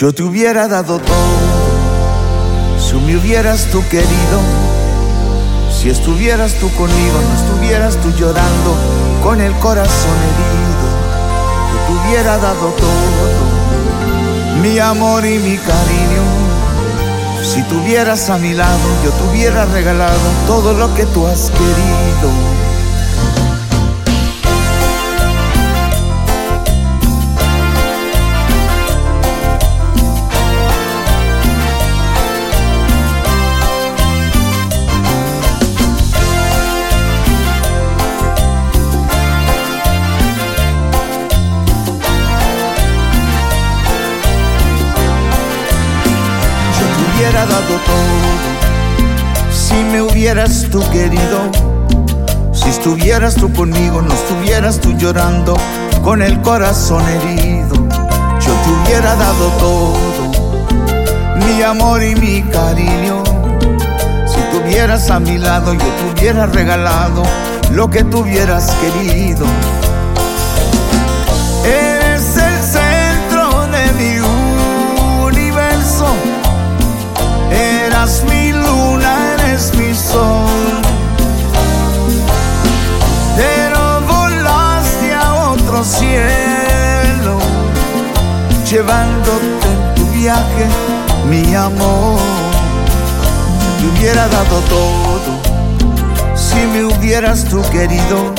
Yo te hubiera dado todo si me hubieras tú querido. Si estuvieras tú conmigo, no estuvieras tú llorando con el corazón herido. Yo te hubiera dado todo, mi amor y mi cariño. Si tuvieras a mi lado, yo te hubiera regalado todo lo que tú has querido. Si me hubieras tú querido. Si estuvieras tú conmigo, no estuvieras tú llorando con el corazón herido. Yo te hubiera dado todo, mi amor y mi cariño. Si tuvieras a mi lado, yo te hubiera regalado lo que tuvieras querido. Llevándote en tu viaje, mi amor. Te hubiera dado todo si me hubieras tú querido.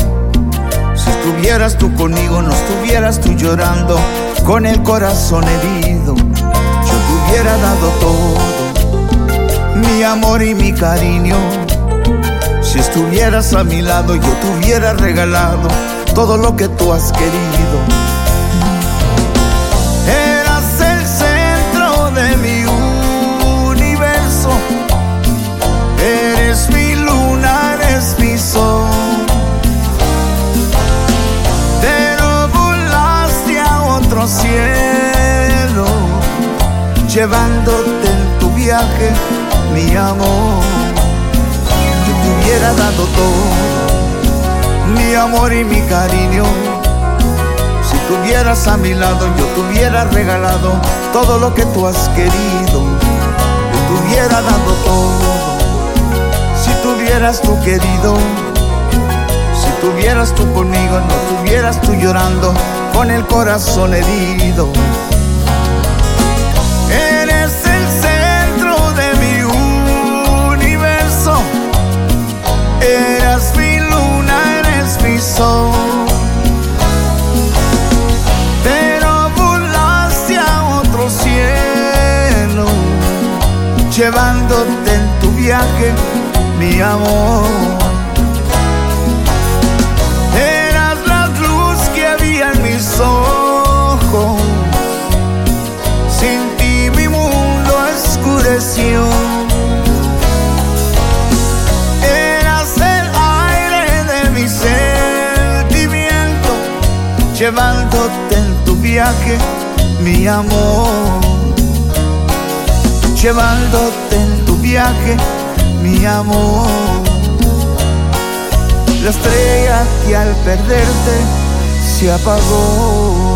Si estuvieras tú conmigo, no estuvieras tú llorando con el corazón herido. Yo te hubiera dado todo, mi amor y mi cariño. Si estuvieras a mi lado, yo te hubiera regalado todo lo que tú has querido. Llevándote en tu viaje, mi amor. Yo te hubiera dado todo, mi amor y mi cariño. Si tuvieras a mi lado, yo te hubiera regalado todo lo que tú has querido. Yo te hubiera dado todo, si tuvieras tú querido. Si tuvieras tú conmigo, no tuvieras tú llorando con el corazón herido. Llevándote en tu viaje, mi amor. Eras la luz que había en mis ojos, sin ti mi mundo oscureció. Eras el aire de mi sentimiento, llevándote en tu viaje, mi amor llevándote en tu viaje, mi amor. La estrella que al perderte se apagó.